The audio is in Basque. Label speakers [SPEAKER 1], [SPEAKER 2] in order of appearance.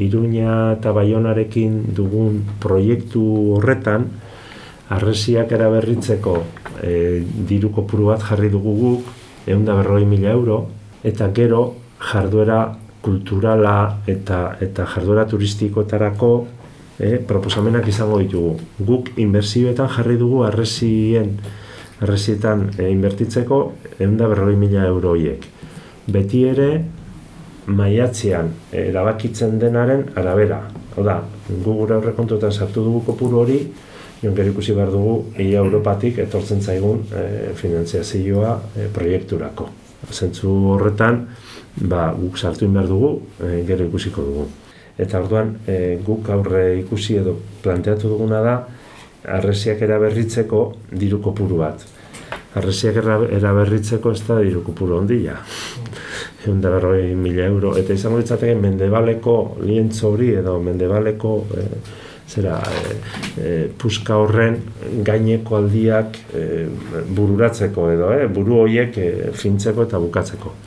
[SPEAKER 1] Iruña eta Baionarekin dugun proiektu horretan, arresiak eraberritzeko e, diru kopuru bat jarri dugu guk, egun da berroi mila euro, eta gero jarduera kulturala eta, eta jarduera turistikoetarako e, proposamenak izango ditugu. Guk inbertsioetan jarri dugu arresien arresietan e, inbertitzeko egun da berroi mila euroiek. Beti ere, maiatzean erabakitzen denaren arabera. Hau da, gu gure aurrekontuetan sartu dugu kopuru hori, Jon gero ikusi behar dugu, ia Europatik etortzen zaigun e, finantziazioa e, proiekturako. Zentzu horretan, ba, guk sartu behar dugu, e, gero ikusiko dugu. Eta orduan, e, guk aurre ikusi edo planteatu duguna da, arresiak eraberritzeko diru kopuru bat. Arresiak eraberritzeko ez da diru kopuru ondila. Egun da berroi mila euro. Eta izango ditzateke mendebaleko lientzo hori edo mendebaleko e, zera e, puska horren gaineko aldiak e, bururatzeko edo, e, buru horiek e, fintzeko eta bukatzeko.